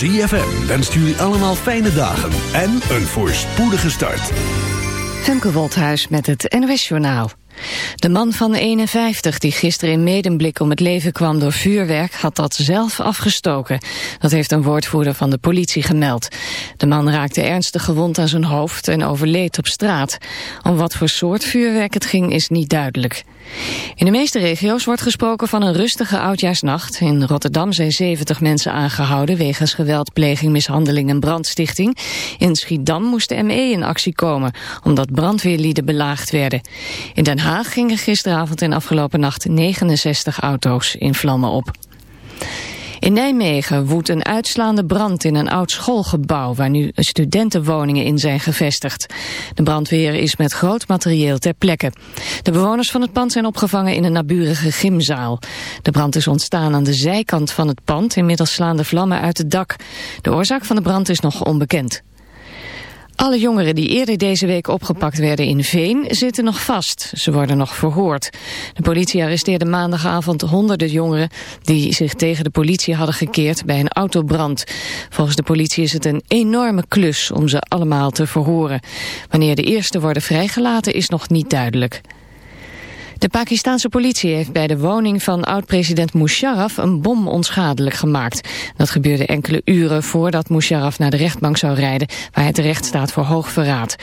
ZFM wenst jullie allemaal fijne dagen en een voorspoedige start. Femke Wolthuis met het NOS Journaal. De man van 51 die gisteren in Medemblik om het leven kwam door vuurwerk had dat zelf afgestoken. Dat heeft een woordvoerder van de politie gemeld. De man raakte ernstig gewond aan zijn hoofd en overleed op straat. Om wat voor soort vuurwerk het ging is niet duidelijk. In de meeste regio's wordt gesproken van een rustige oudjaarsnacht. In Rotterdam zijn 70 mensen aangehouden wegens geweldpleging, mishandeling en brandstichting. In Schiedam moest de ME in actie komen, omdat brandweerlieden belaagd werden. In Den Haag gingen gisteravond en afgelopen nacht 69 auto's in vlammen op. In Nijmegen woedt een uitslaande brand in een oud schoolgebouw waar nu studentenwoningen in zijn gevestigd. De brandweer is met groot materieel ter plekke. De bewoners van het pand zijn opgevangen in een naburige gymzaal. De brand is ontstaan aan de zijkant van het pand, inmiddels slaan de vlammen uit het dak. De oorzaak van de brand is nog onbekend. Alle jongeren die eerder deze week opgepakt werden in Veen zitten nog vast. Ze worden nog verhoord. De politie arresteerde maandagavond honderden jongeren die zich tegen de politie hadden gekeerd bij een autobrand. Volgens de politie is het een enorme klus om ze allemaal te verhoren. Wanneer de eerste worden vrijgelaten is nog niet duidelijk. De Pakistanse politie heeft bij de woning van oud-president Musharraf een bom onschadelijk gemaakt. Dat gebeurde enkele uren voordat Musharraf naar de rechtbank zou rijden, waar hij terecht staat voor hoogverraad.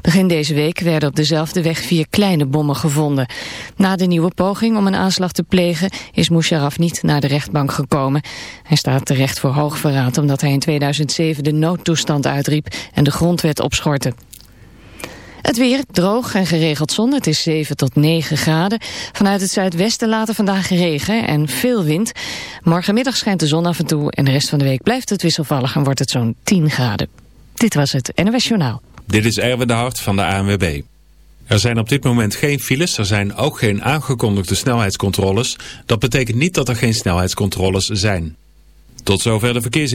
Begin deze week werden op dezelfde weg vier kleine bommen gevonden. Na de nieuwe poging om een aanslag te plegen is Musharraf niet naar de rechtbank gekomen. Hij staat terecht voor hoogverraad omdat hij in 2007 de noodtoestand uitriep en de grondwet opschortte. Het weer droog en geregeld zon. Het is 7 tot 9 graden. Vanuit het zuidwesten later vandaag regen en veel wind. Morgenmiddag schijnt de zon af en toe en de rest van de week blijft het wisselvallig en wordt het zo'n 10 graden. Dit was het NOS Journaal. Dit is Erwin de Hart van de ANWB. Er zijn op dit moment geen files, er zijn ook geen aangekondigde snelheidscontroles. Dat betekent niet dat er geen snelheidscontroles zijn. Tot zover de verkeers...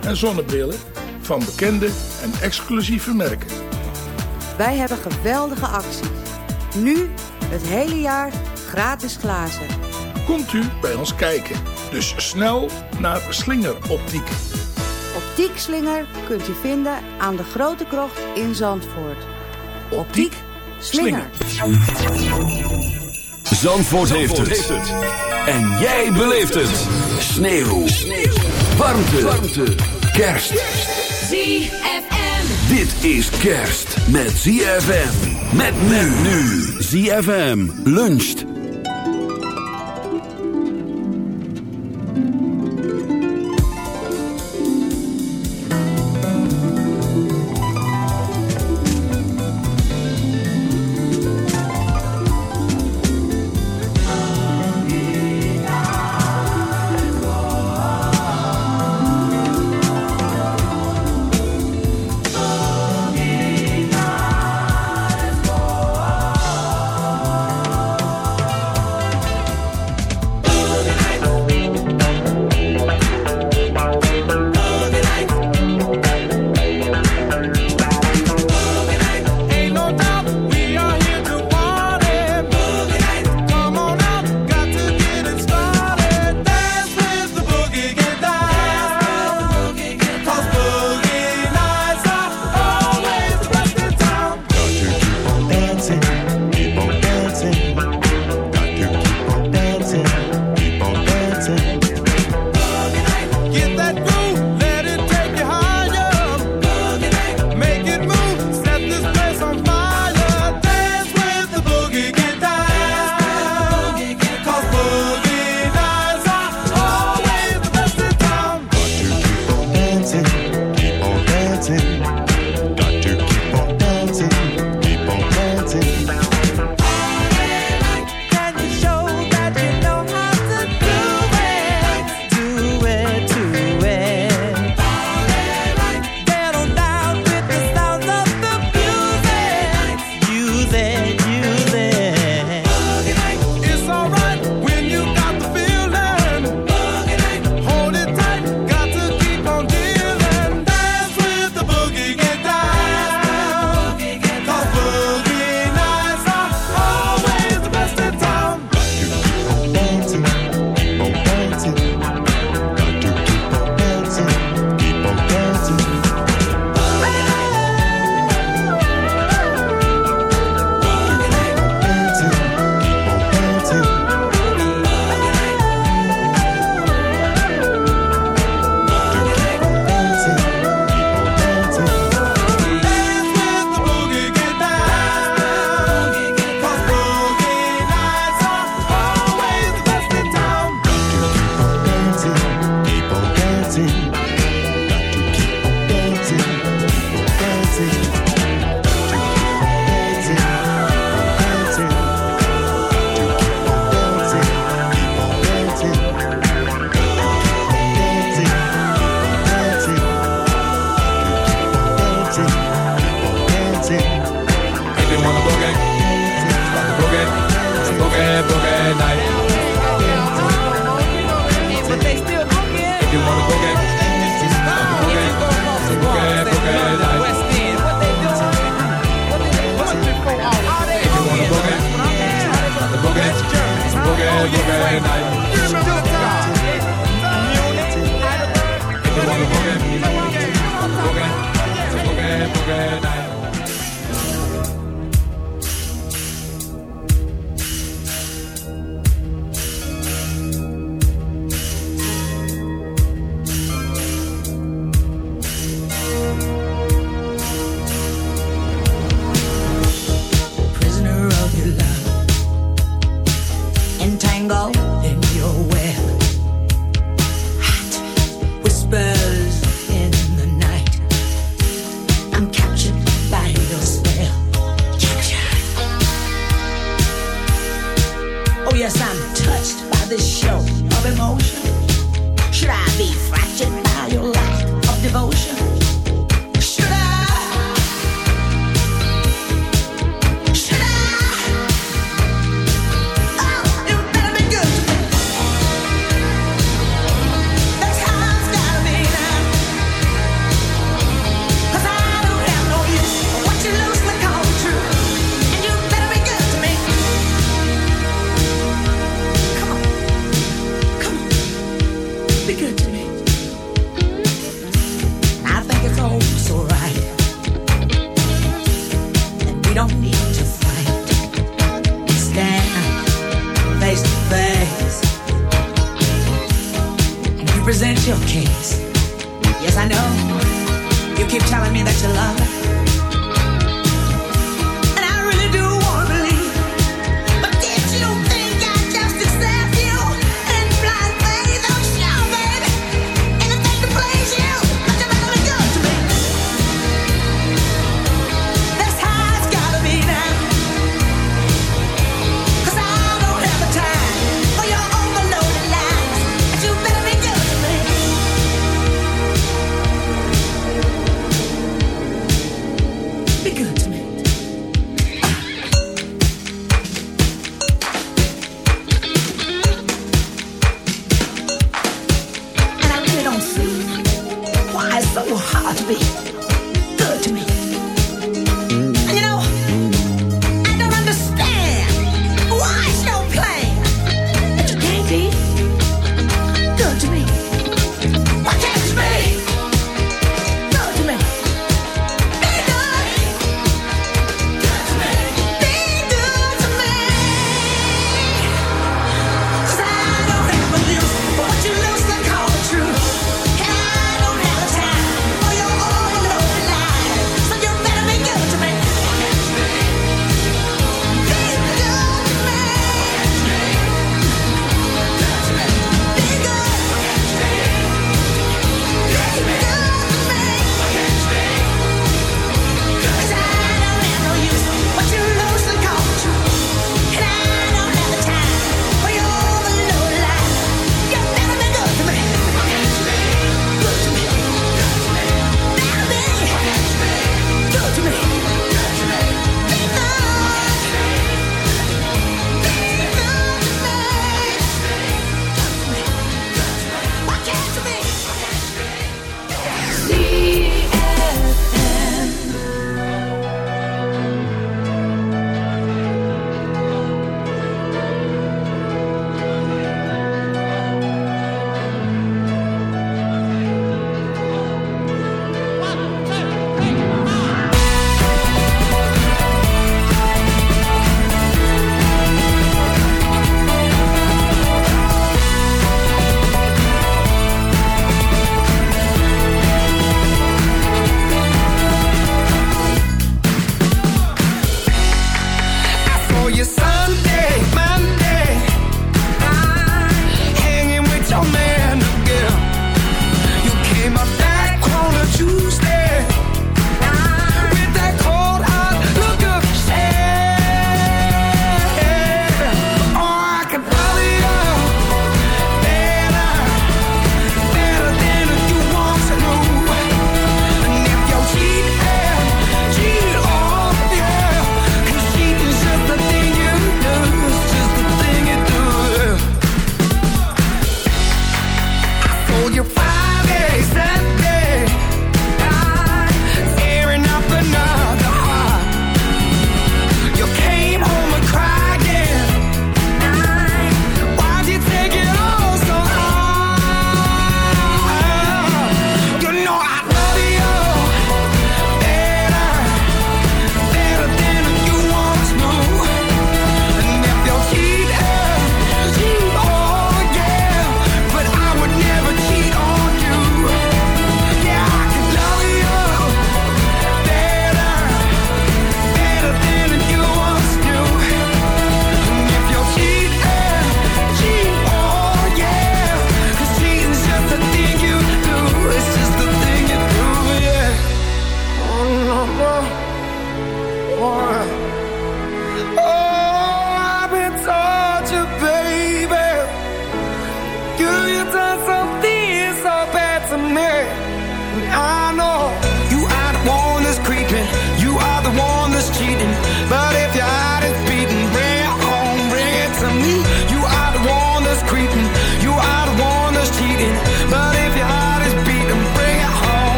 en zonnebrillen van bekende en exclusieve merken. Wij hebben geweldige acties. Nu het hele jaar gratis glazen. Komt u bij ons kijken. Dus snel naar Slinger Optiek. Optiek slinger kunt u vinden aan de Grote Krocht in Zandvoort. Optiek slinger. Zandvoort, heeft, het. En jij beleeft het. Sneeuw. Warmte. Warmte. Kerst. ZFM. Dit is kerst met ZFM. Met men nu. ZFM luncht.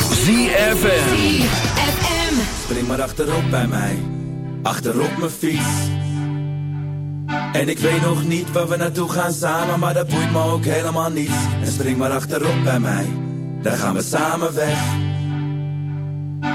ZFM. Spring maar achterop bij mij, achterop mijn fiets. En ik weet nog niet waar we naartoe gaan samen, maar dat boeit me ook helemaal niet. En spring maar achterop bij mij, daar gaan we samen weg.